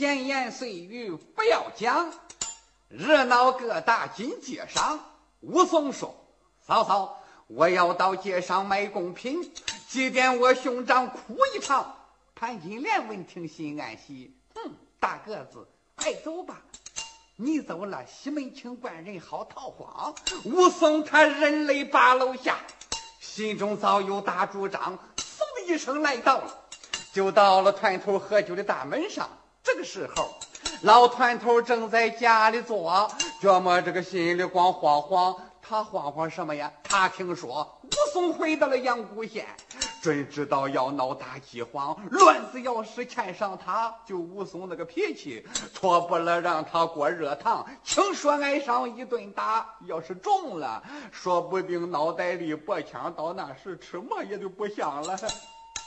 闲言碎语不要讲，热闹各大金街上。武松说：“嫂嫂，我要到街上卖贡品，祭奠我兄长哭一场。”潘金莲闻听心安喜，哼，大个子，快走吧。你走了，西门庆官人好逃荒。武松他忍泪把楼下，心中早有大主张，嗖的一声来到了，就到了团头喝酒的大门上。这个时候，老团头正在家里坐，琢磨这个心里光慌慌。他慌慌什么呀？他听说武松回到了阳谷县。准知道要闹大饥荒，乱子要是牵上他，就武松那个脾气，错不了让他过热堂，轻说挨上一顿打。要是中了，说不定脑袋里脖枪，到那时吃馍也就不香了。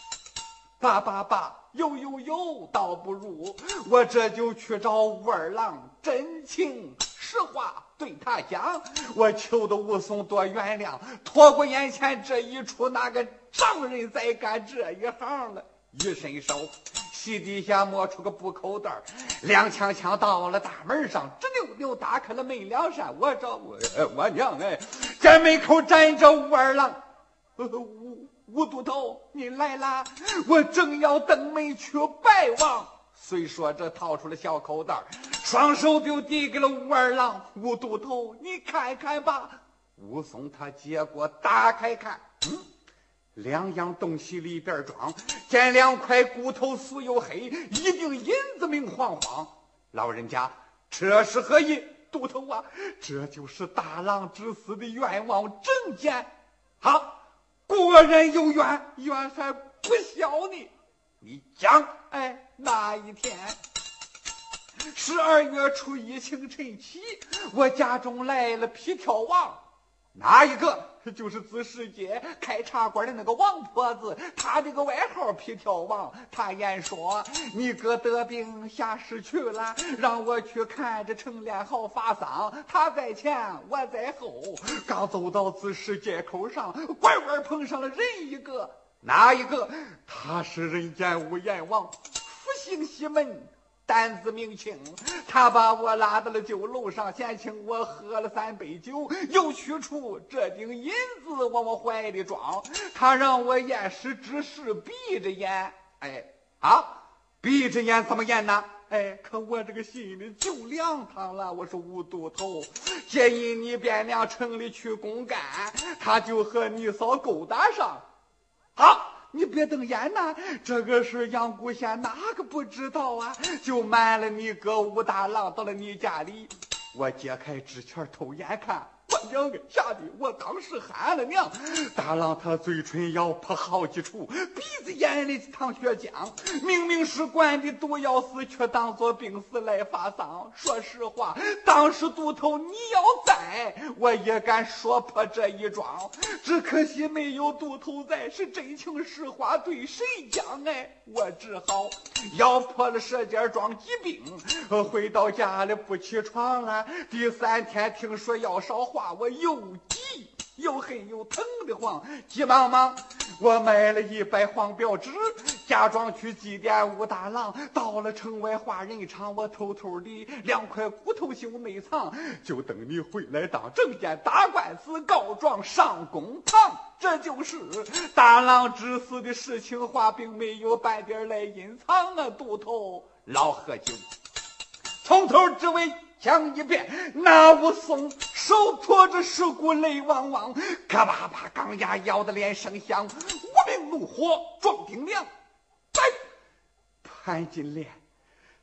爸爸爸，有有有，倒不如我这就去找武二郎真情实话。对他讲，我求的武松多原谅，拖过眼前这一出，那个丈人再干这一行了？一伸手，膝底下摸出个布口袋，踉跄跄到了大门上，直溜溜打开了门两扇。我找我我娘哎，在门口站着武二郎，武武都头，你来啦！我正要登门去拜望。虽说这掏出了小口袋，双手就递给了武二郎。武都头，你看看吧。武松他接过，打开看，嗯，两样东西里边装，见两块骨头素又黑，一锭银子明晃晃。老人家，这是何意？都头啊，这就是大郎之死的冤枉证件。好，果然有冤，冤还不小呢。你讲，哎，那一天十二月初一清晨起，我家中来了皮条王，哪一个？就是子时街开茶馆的那个王婆子，她这个外号皮条王。她言说你哥得病下世去了，让我去看着程连好发丧。他在前，我在后，刚走到子时街口上，拐弯碰上了人一个。哪一个？他是人间无阎王，福星西门，胆子明清。他把我拉到了酒楼上，先请我喝了三杯酒，又取出这锭银子往我怀里装。他让我验尸之时闭着眼。哎，啊，闭着眼怎么验呢？哎，可我这个心里就凉堂了。我说吴都头，建议你便两城里去公干，他就和你嫂勾搭上。好，你别瞪眼呐！这个事阳谷县哪个不知道啊？就瞒了你哥武大郎到了你家里，我解开纸钱偷眼看。我娘个，吓得我当时喊了娘。大郎他嘴唇咬破好几处，鼻子眼里淌血浆，明明是灌的毒药死，却当作病死来发丧。说实话，当时都头你要在，我也敢说破这一桩。只可惜没有都头在，是真情实话对谁讲？哎，我只好咬破了舌尖装疾病，回到家里不起床了。第三天听说要烧化。话我又急又恨又疼的慌，急忙忙我买了一百黄表纸，假装去祭奠武大郎。到了城外花人场，我偷偷的两块骨头修内藏，就等你回来当证件打官司告状上公堂。这就是大郎之死的事情话，并没有半点来隐藏啊！都头老喝酒，从头至尾。讲一遍，那武松手托着尸骨，泪汪汪，嘎巴巴钢牙咬得连声响，无名怒火撞顶梁。呔，潘金莲，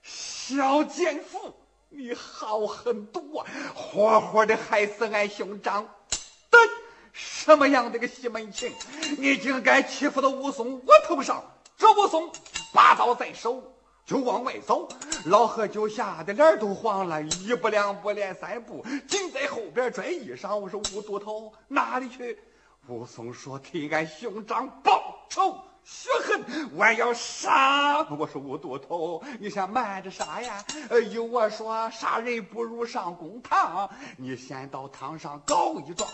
小奸妇，你好狠毒啊！活活的害死俺兄长。对，什么样的个西门庆，你竟敢欺负到武松我头上？这武松拔刀在手。就往外走，老何就吓得脸都黄了，一步两步连三步，紧在后边拽衣裳。我说武都头哪里去？武松说替俺兄长报仇。血恨，我要杀！我说吴都头，你先瞒着杀呀！呃，依我说，杀人不如上公堂。你先到堂上告一状，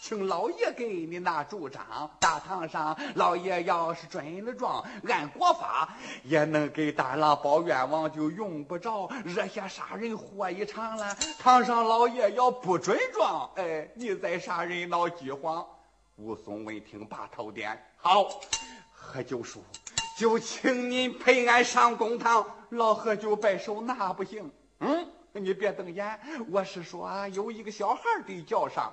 请老爷给你拿主张。大堂上，老爷要是准了状，按国法也能给大郎报冤枉，就用不着惹下杀人祸一场了。堂上老爷要不准状，哎，你再杀人闹饥荒。武松闻听，把头点，好。何九叔，就请您陪俺上公堂。老何就摆手，那不行。嗯，你别瞪眼，我是说有一个小孩得叫上。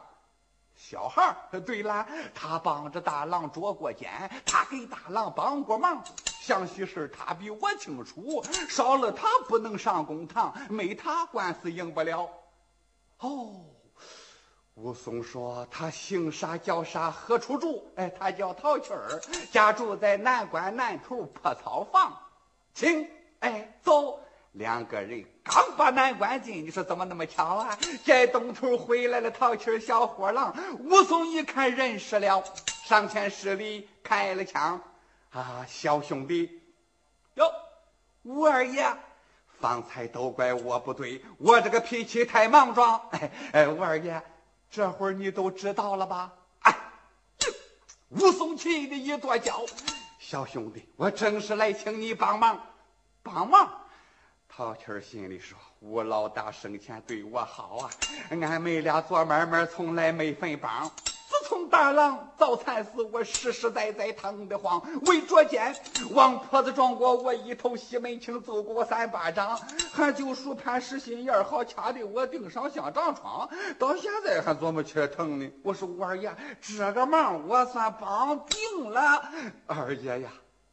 小孩对了，他帮着大郎捉过奸，他给大郎帮过忙，详细事他比我清楚。少了他不能上公堂，没他官司赢不了。哦。武松说：“他姓啥叫啥？何处住？哎，他叫陶七儿，家住在南关南头破草房。请，哎，走。两个人刚把南关进，你说怎么那么巧啊？在东头回来了陶七儿小货郎。武松一看认识了，上前施礼，开了枪。啊，小兄弟，哟，吴二爷，方才都怪我不对，我这个脾气太莽撞。哎哎，吴二爷。”这会儿你都知道了吧？哎，武松气的一跺脚，小兄弟，我正是来请你帮忙，帮忙。陶谦儿心里说：吴老大生前对我好啊，俺们俩做买卖从来没分帮。从大郎早惨死，我实实在在疼得慌。为捉奸，王婆子撞过我一头，西门庆揍过我三巴掌。还就数潘实心眼好，掐的我顶上像长疮，到现在还琢磨起来疼呢。我说五二爷，这个忙我算帮定了。二爷呀，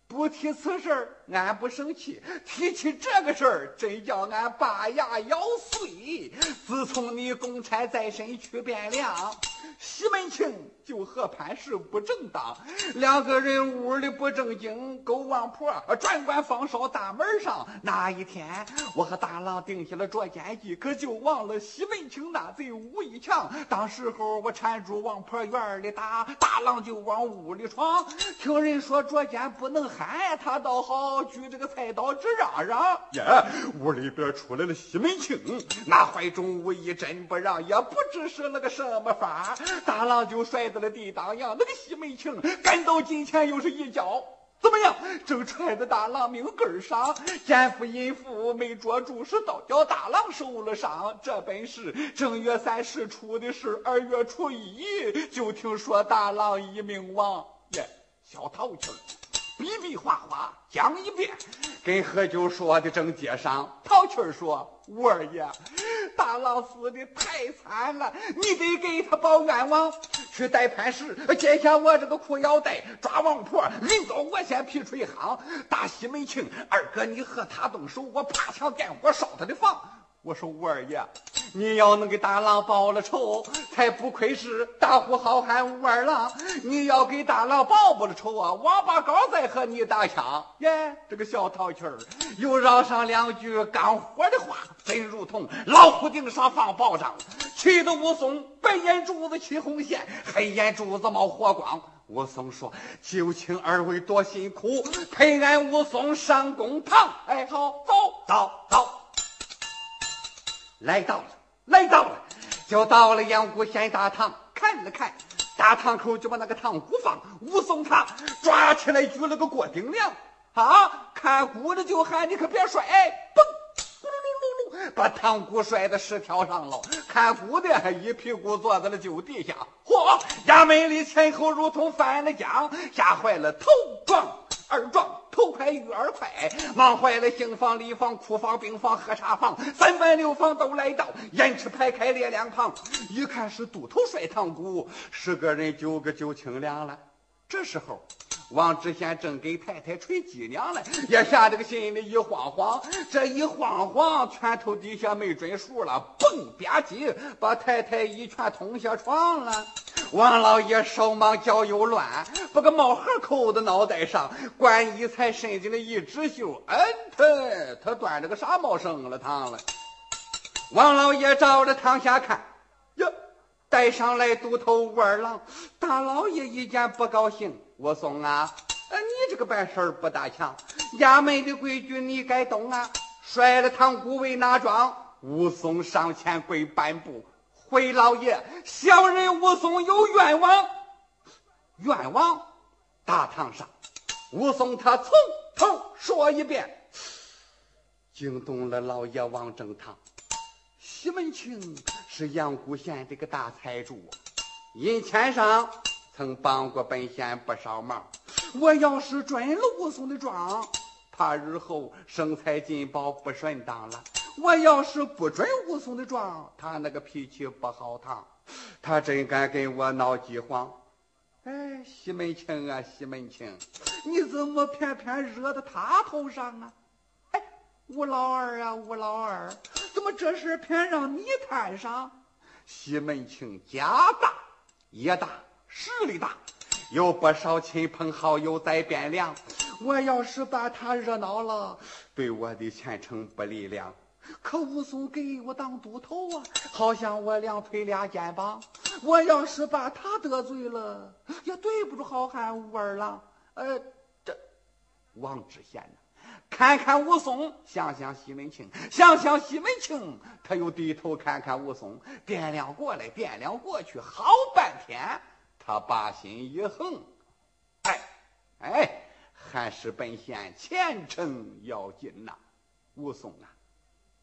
不提此事，俺不生气；提起这个事儿，真叫俺把牙咬碎。自从你公差在身去汴梁。西门庆就和潘氏不正当，两个人屋里不正经，勾王婆，专管放哨大门上。那一天，我和大郎定下了捉奸计，可就忘了西门庆那贼武艺强。当时候我缠住王婆院里打，大郎就往屋里闯。听人说捉奸不能喊，他倒好举这个菜刀直嚷嚷。呀，屋里边出来了西门庆，那怀中武艺真不让，也不知是那个什么法。大郎就摔在了地当阳，那个西门庆赶到近前又是一脚，怎么样？正踹在大郎命根上，奸夫淫妇没捉住，是倒叫大郎受了伤。这本是正月三十出的事，二月初一就听说大郎一命亡。耶，小淘气儿比比划划讲一遍，跟何九说的正接上。淘气说：“五二爷，大郎死的太惨了，你得给他报冤枉。去带潘氏，解下我这个裤腰带，抓王婆，临到我先皮吹夯。大西门庆，二哥你和他动手，我爬墙干火烧他的房。”我说吴二爷，你要能给大郎报了仇，才不愧是大呼好汉吴二郎。你要给大郎报不了仇啊，王八羔再和你打枪。这个小淘气儿又绕上两句干活的话，真如同老虎顶上放炮仗，气得武松白眼珠子起红线，黑眼珠子冒火光。武松说：“就请二位多辛苦，陪俺武松上公堂。”哎，好，走走走。来到了，来到了，就到了阳谷县大堂，看了看，大堂口就把那个堂鼓放，武松他抓起来举了个过顶梁，啊，看鼓的就喊你可别摔，嘣，咕噜噜噜噜，把堂鼓摔在石条上了，看鼓的还一屁股坐在了酒地下，嚯，衙门里前后如同翻了江，吓坏了头撞。耳撞头快玉耳快，忙坏了刑房、礼房、库房、病房、喝茶房，三班六房都来到，严吃排开列两旁，一看是都头摔堂鼓，十个人九个就清凉了。这时候。王知县正给太太捶脊梁呢，也吓得个心里一慌慌。这一慌慌，拳头底下没准数了，嘣吧唧，把太太一拳捅下床了。王老爷手忙脚又乱，把个帽盒扣在脑袋上，官衣才伸进来一只袖，嗯，他他端着个啥帽生了堂了。王老爷照着堂下看，哟，带上来独头武二郎。大老爷一见不高兴。武松啊，你这个办事儿不大强，衙门的规矩你该懂啊。摔了堂姑为哪桩？武松上前跪半步，回老爷，小人武松有冤枉。冤枉！大堂上，武松他从头说一遍，惊动了老爷王正堂。西门庆是阳谷县这个大财主，银钱上曾帮过本县不少忙。我要是准了武松的状，怕日后生财进宝不顺当了；我要是不准武松的状，他那个脾气不好他，他真敢跟我闹饥荒。哎，西门庆啊，西门庆，你怎么偏偏惹到他头上啊？吴老二啊，吴老二，怎么这事偏让你摊上？西门庆家大业大，势力大，有不少亲朋好友在汴梁。我要是把他惹恼了，对我的前程不利了。可武松给我当都头啊，好像我两腿俩肩膀。我要是把他得罪了，也对不住好汉武二郎。呃，这王知县呢？看看武松，想想西门庆，想想西门庆，他又低头看看武松，掂量过来，掂量过去，好半天，他把心一横，哎哎，还是本县前程要紧呐，武松啊！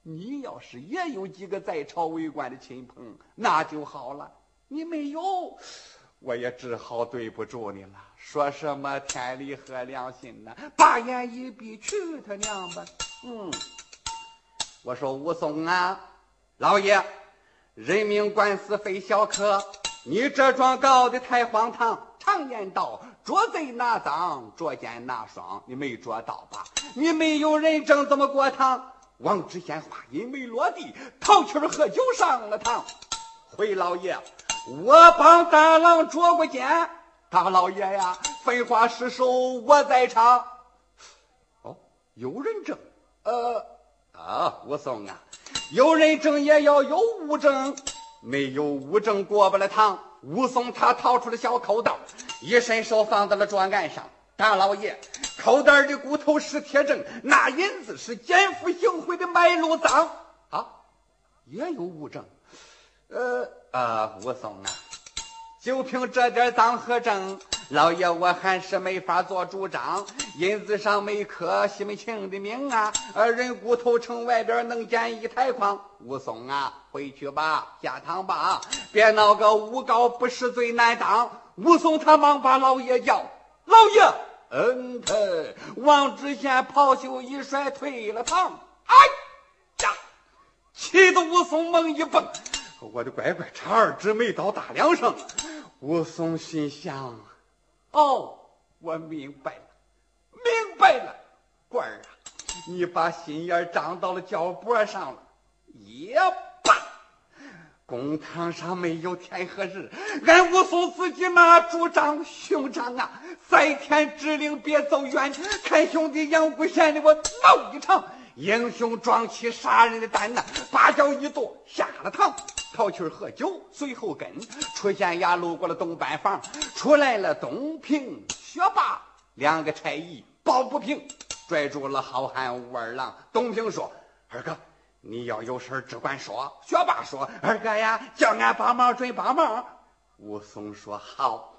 你要是也有几个在朝为官的亲朋，那就好了。你没有，我也只好对不住你了。说什么天理和良心呢？把眼一闭，去他娘吧！嗯，我说武松啊，老爷，人命官司非小可，你这桩告的太荒唐。常言道，捉贼拿赃，捉奸拿双，你没捉到吧？你没有人证，怎么过堂？王知县话音没落地，桃气喝酒上了堂。回老爷，我帮大郎捉过奸。大老爷呀，废话实说，我在场。哦，有人证？呃，啊，武松啊，有人证也要有物证，没有物证过不了堂。武松他掏出了小口袋，一伸手放在了桌案上。大老爷。口袋的骨头是铁证，那银子是奸夫行贿的买路赃啊，也有物证。呃啊，武松啊，就凭这点赃和证，老爷我还是没法做主张。银子上没刻西门庆的名啊，呃，人骨头城外边能捡一台筐。武松啊，回去吧，下堂吧，别闹个诬告不实罪难当。武松他忙把老爷叫，老爷。嗯，他王知县袍袖一甩，退了堂。哎呀，气得武松猛一蹦，我的乖乖，差二指没到大梁上。武松心想：哦，我明白了，明白了，官儿啊，你把心眼长到了脚脖上了，也罢。公堂上没有天和日，俺武松自己拿主张，兄长啊，在天之灵别走远，看兄弟杨谷县的我闹一场英雄壮气杀人的胆呐！把脚一跺下了堂，淘气喝酒，随后跟出县衙，路过了东板房，出来了东平、学霸两个差役，抱不平，拽住了好汉武二郎。东平说：“二哥。”你要有事只管说。学霸说：“二哥呀，叫俺帮忙准帮忙。”武松说：“好，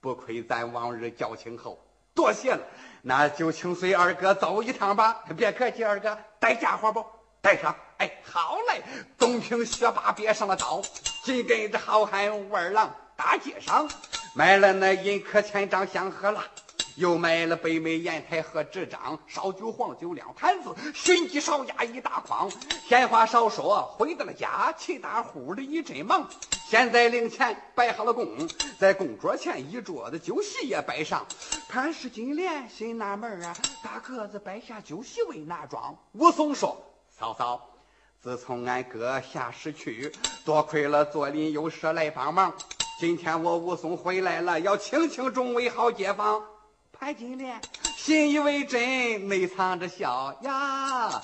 不亏咱往日交情厚，多谢了。那就请随二哥走一趟吧。别客气，二哥带家伙不？带上。哎，好嘞。东平学霸别上了刀，紧跟着好汉武二郎大街上买了那银客千张香荷蜡。又买了北美砚台和纸张，烧酒黄酒两坛子，熏鸡烧鸭一大筐。闲话少说，回到了家，齐大户的一阵忙。现在零钱摆好了供，在供桌前一桌子酒席也摆上。潘氏金莲心纳闷啊，大个子摆下酒席为哪桩？武松说：“嫂嫂，自从俺哥下世去，多亏了左邻右舍来帮忙。今天我武松回来了，要请请众位好街坊。”潘金莲信以为真，内藏着笑呀。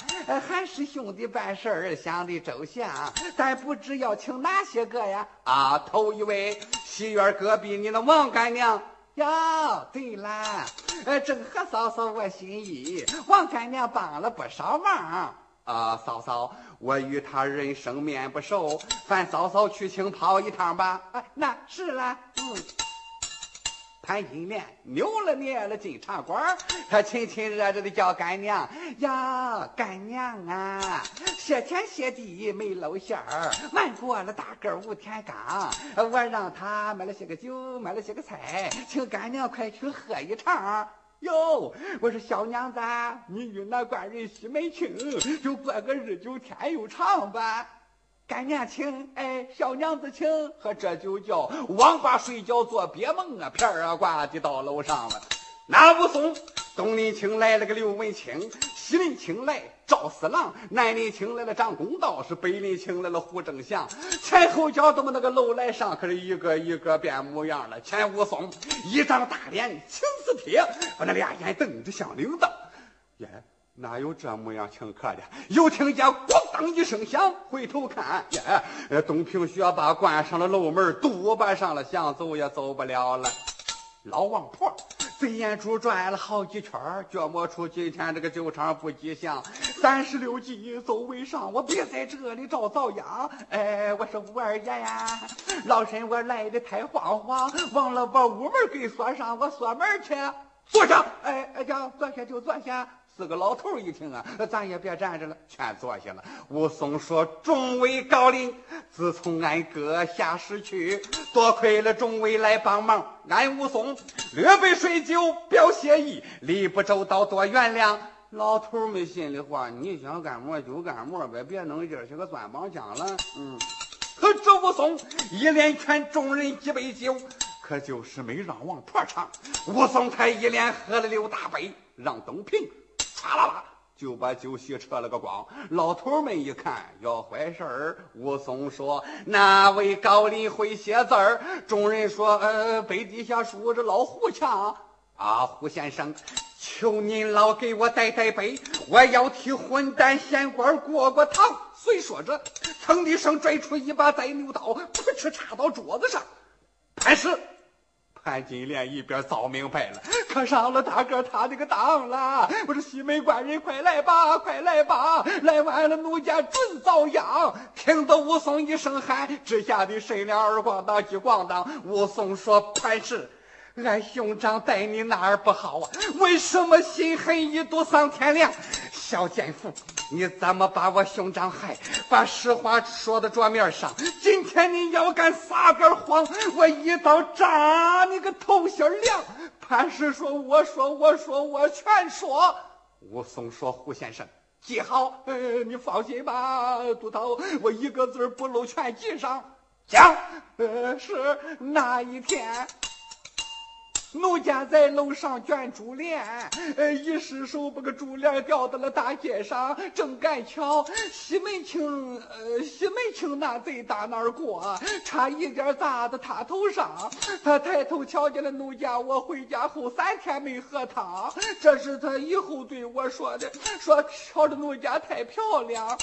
还是兄弟办事儿想的周详，但不知要请哪些个呀？啊，头一位西院隔壁你那王干娘，呀，对了，呃，正合嫂嫂我心意，王干娘帮了不少忙。啊，嫂嫂，我与他人生面不熟，烦嫂嫂去请跑一趟吧。哎，那是了，嗯。潘金莲扭了捏了进茶馆，他亲亲热热的叫干娘呀，干娘啊，谢天谢地没露馅儿，瞒过了大个吴天刚，我让他买了些个酒，买了些个菜，请干娘快去喝一场。哟，我说小娘子，你与那官人西门庆就过个日久天又长吧。干娘请，哎，小娘子请，和这就叫王八睡觉做别梦啊！片儿啊挂的到楼上了。那武松，东林请来了个刘文清，西林请来赵四郎，南林请来了张公道，是北林请来了胡正祥。前后脚这么那个楼来上，可是一个一个变模样了。前武松一张大脸青似铁，把那俩眼瞪着像铃铛，耶。哪有这模样请客的？又听见咣当一声响，回头看，耶！东平学霸关上了楼门，肚巴上了，想走也走不了了。老王婆飞眼珠转了好几圈，觉摸出今天这个酒场不吉祥。三十六计，走为上，我别在这里找遭殃。哎，我说五二爷呀，老身我来的太慌慌，忘了把屋门给锁上，我锁门去。坐下，哎哎呀，坐下就坐下。四个老头一听啊，咱也别站着了，全坐下了。武松说：“众位高邻，自从俺哥下世去，多亏了众位来帮忙，俺武松略杯水酒表谢意，礼不周到多原谅。”老头们心里话：“你想干么就干么呗，别弄这些个钻帮腔了。”嗯，可这武松一连劝众人几杯酒，可就是没让王婆唱。武松才一连喝了六大杯，让东平。哗啦啦，就把酒席撤了个光。老头们一看要坏事儿，武松说：“哪位高邻会写字儿？”众人说：“呃，杯底下竖着老胡墙。”啊，胡先生，求您老给我带带杯，我要替混蛋县官过过堂。虽说着，噌的一声拽出一把宰牛刀，噗嗤插到桌子上，开始。潘金莲一边早明白了，可上了大哥他那个当了。我说西门官人，快来吧，快来吧！来晚了，奴家准遭殃。听得武松一声喊，之下的神两耳光当，激咣当。武松说：“潘氏，俺兄长待你哪儿不好啊？为什么心狠一度丧天良？小奸夫！”你怎么把我兄长害？把实话说到桌面上。今天你要敢撒个谎，我一刀扎你个头心凉。潘石说：“我说，我说，我全说。”武松说：“胡先生，记好。呃，你放心吧，都头，我一个字不漏，全记上。讲，呃，是那一天。”奴家在楼上卷珠帘，一失手把个珠帘掉到了大街上。正赶巧，西门庆，呃，西门庆那贼打那儿过，差一点砸到他头上。他抬头瞧见了奴家，我回家后三天没喝汤。这是他以后对我说的，说瞧着奴家太漂亮。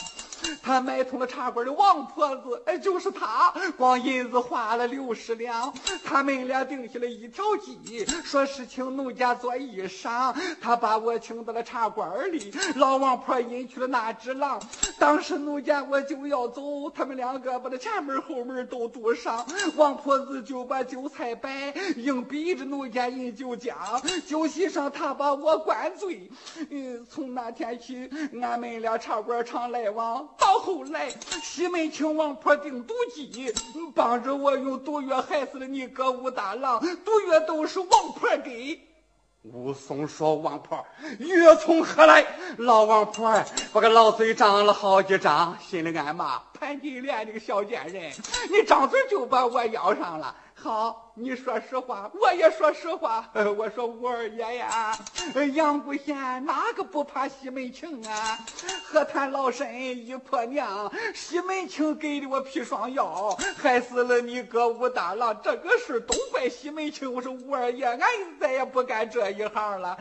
他买通了茶馆的王婆子，哎，就是他，光银子花了六十两。他们俩定下了一条计，说是请奴家做衣裳。他把我请到了茶馆里，老王婆引去了那只狼。当时奴家我就要走，他们两个把那前门后门都堵上。王婆子就把酒菜摆，硬逼着奴家饮酒浆。酒席上他把我灌醉。嗯，从那天起，俺们俩茶馆常来往。到后来，西门庆、王婆定毒计，帮着我用毒药害死了你哥武大郎。毒药都是王婆给。武松说：“王婆，药从何来？”老王婆把个老嘴张了好几张，心里暗骂：“潘金莲这个小贱人，你张嘴就把我咬上了。”好，你说实话，我也说实话。我说五二爷呀，杨谷县哪个不怕西门庆啊？何谈老身一婆娘，西门庆给的我砒霜药，害死了你哥武大郎。这个事都怪西门庆。我说五二爷，俺再也不干这一行了。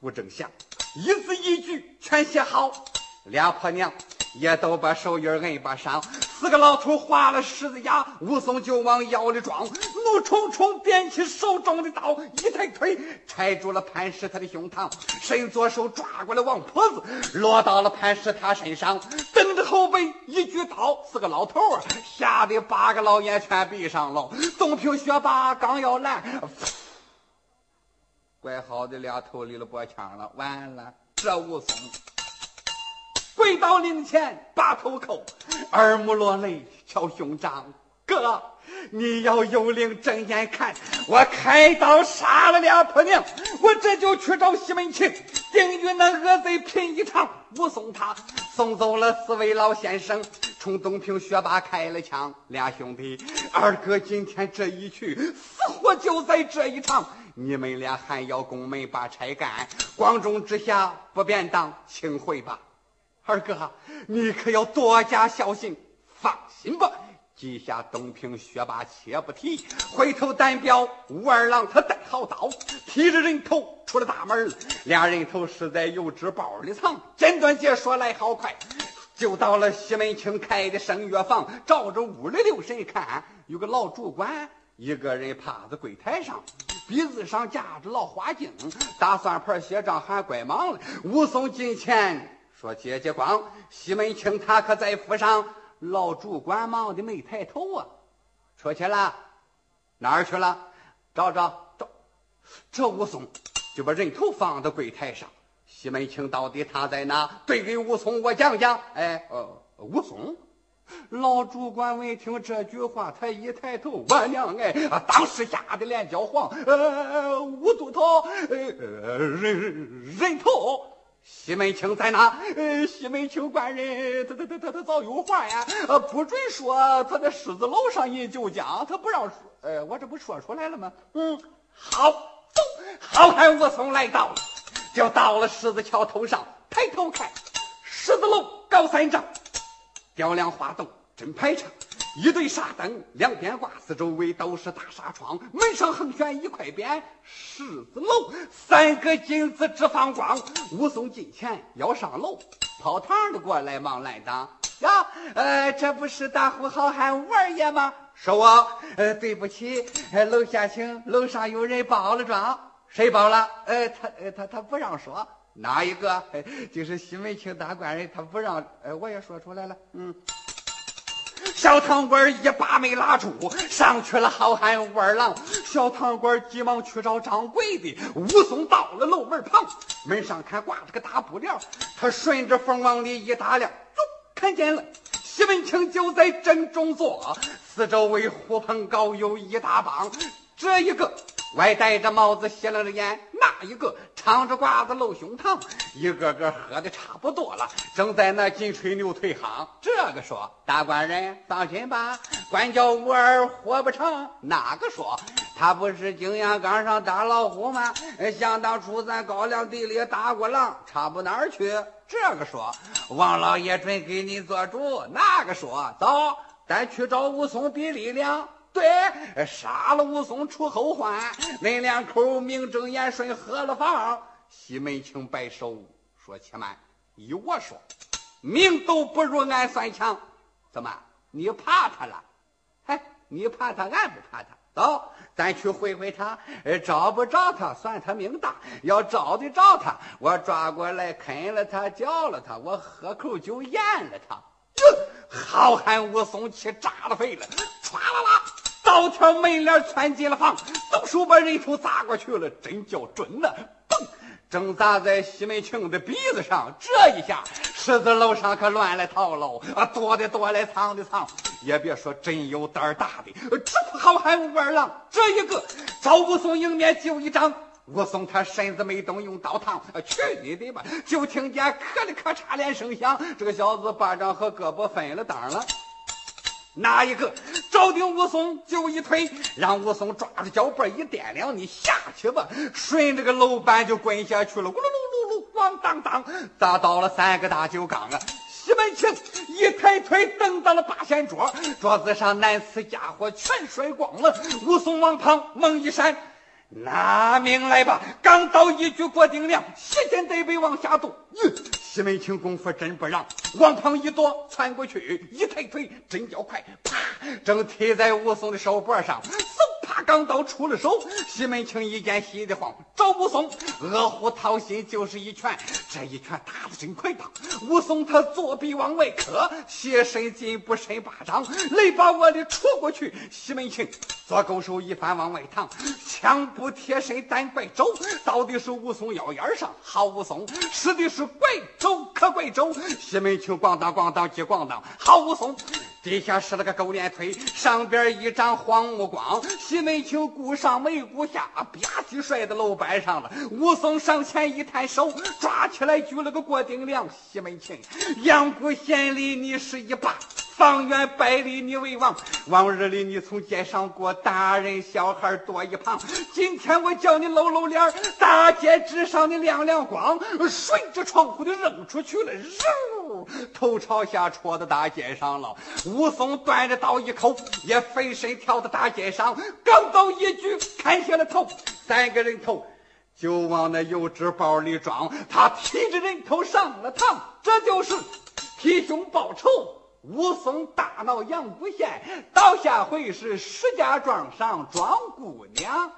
胡正祥一字一句全写好，俩婆娘。也都把手印摁把上。四个老头划了狮子牙，武松就往腰里装，怒冲冲点起手中的刀，一抬腿踩住了潘石他的胸膛，伸左手抓过来王婆子，落到了潘石他身上，蹬着后背一举刀，四个老头啊，吓得八个老眼全闭上了。东平学霸刚要来，怪好的俩头离了脖腔了，完了，这武松。跪到灵前，把头叩，耳目落泪，敲胸膛。哥，你要有灵睁眼看，我开刀杀了俩婆娘，我这就去找西门庆，定与那恶贼拼一场。武松他送走了四位老先生，冲东平学霸开了枪。俩兄弟，二哥今天这一去，死活就在这一场。你们俩还要宫门把差干，光中之下不便当，请回吧。二哥，你可要多加小心。放心吧，记下东平学霸，且不提。回头单表武二郎，他带好刀，提着人头出了大门俩人头是在油纸包里藏。简短解说来好快，就到了西门庆开的声乐房。照着屋里留神看，有个老主管，一个人趴在柜台上，鼻子上架着老花镜，大算盘写账还怪忙了。武松近前。说姐姐光，西门庆他可在府上？老主管忙的没抬头啊，出去了，哪儿去了？找找找，这武松就把人头放到柜台上。西门庆到底他在哪？对给武松我讲讲。哎，呃，武松，老主管闻听这句话，他一抬头，我娘哎，当时吓得脸焦黄。呃，武都头，呃，人人头。西门庆在哪？呃，西门庆官人，他他他他他早有话呀，呃，不准说他在狮子楼上饮酒浆，他不让说。呃，我这不说出来了吗？嗯，好，走，好汉武松来到了，就到了狮子桥头上，抬头看，狮子楼高三丈，雕梁画栋，真排场。一对纱灯，两边挂，四周围都是大纱窗，门上横悬一块匾“狮子楼”，三个金字直放光。武松进前要上楼，跑堂的过来忙拦挡：“呀，呃，这不是大呼好汉武二爷吗？”说我，呃，对不起，楼下请，楼上有人报了状。谁报了？呃，他，呃，他，他不让说。哪一个？就是西门庆大官人，他不让。呃，我也说出来了。嗯。小堂官一把没拉住，上去了好汉武二郎。小堂官急忙去找掌柜的。武松到了楼门旁，门上看挂着个大布帘，他顺着缝往里一打量，哟，看见了西门庆就在正中坐，四周围狐朋狗友一大帮，这一个。外戴着帽子，斜楞着眼，那一个长着褂子露胸膛，一个个喝的差不多了，正在那紧吹牛腿行。这个说大官人放心吧，官叫武二活不成。那个说他不是景阳冈上打老虎吗？想当初咱高粱地里打过狼，差不哪儿去。这个说王老爷准给你做主。那个说走，咱去找武松比力量。对，杀了武松除后患，恁两口名正言顺合了房。西门庆摆手说：“且慢，依我说，命都不如俺算强。怎么，你怕他了？哎，你怕他，俺不怕他。走，咱去会会他。找不着他，算他命大；要找得着他，我抓过来啃了他，嚼了他，我喝口酒咽了他。好汉武松气炸了肺了，倒条门帘窜进了房，动手把人头砸过去了，真叫准呐！嘣，正砸在西门庆的鼻子上，这一下狮子楼上可乱了套喽！啊，躲的躲来，藏的藏，也别说真有胆大的，这不好汉武二郎，这一个找武松迎面就一掌，武松他身子没动，用刀烫，去你的吧！就听见咔哩咔嚓连声响，这个小子巴掌和胳膊分了当了。那一个找定武松就一推，让武松抓着脚背一掂量，你下去吧，顺着个楼板就滚下去了，咕噜噜噜噜，咣当当，砸到了三个大酒缸啊！西门庆一抬腿蹬到了八仙桌，桌子上难此家伙全摔光了。武松往旁猛一闪，拿命来吧！钢刀一句郭定亮，席间得背往下躲。西门庆功夫真不让，往旁一躲，窜过去，一抬腿，真叫快，啪，正踢在武松的手脖上。啪！钢刀出了手，西门庆一见心里慌，找武松，恶虎掏心就是一拳，这一拳打的真快当。武松他左臂往外磕，斜身进一步伸巴掌，雷把我的戳过去。西门庆左勾手一翻往外搪，枪不贴身单怪肘，到底是武松腰眼上。好武松，使的是怪肘可怪肘。西门庆咣当咣当击咣当，好武松。底下使了个狗脸腿，上边一张黄木光。西门庆顾上没顾下，吧唧摔在楼板上了。武松上前一探手，抓起来举了个过顶梁。西门庆，阳谷县里你是一霸，方圆百里你为王。往日里你从街上过，大人小孩多一旁。今天我叫你露露脸，大街之上你亮亮光，顺着窗户就扔出去了。扔，头朝下戳到大街上了。武松端着刀一口，也飞身跳到大街上，刚到一举砍下了头，三个人头就往那油纸包里装。他提着人头上了堂，这就是替兄报仇。武松大闹阳谷县，到下回是石家庄上庄姑娘。